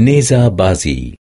نيزا بازي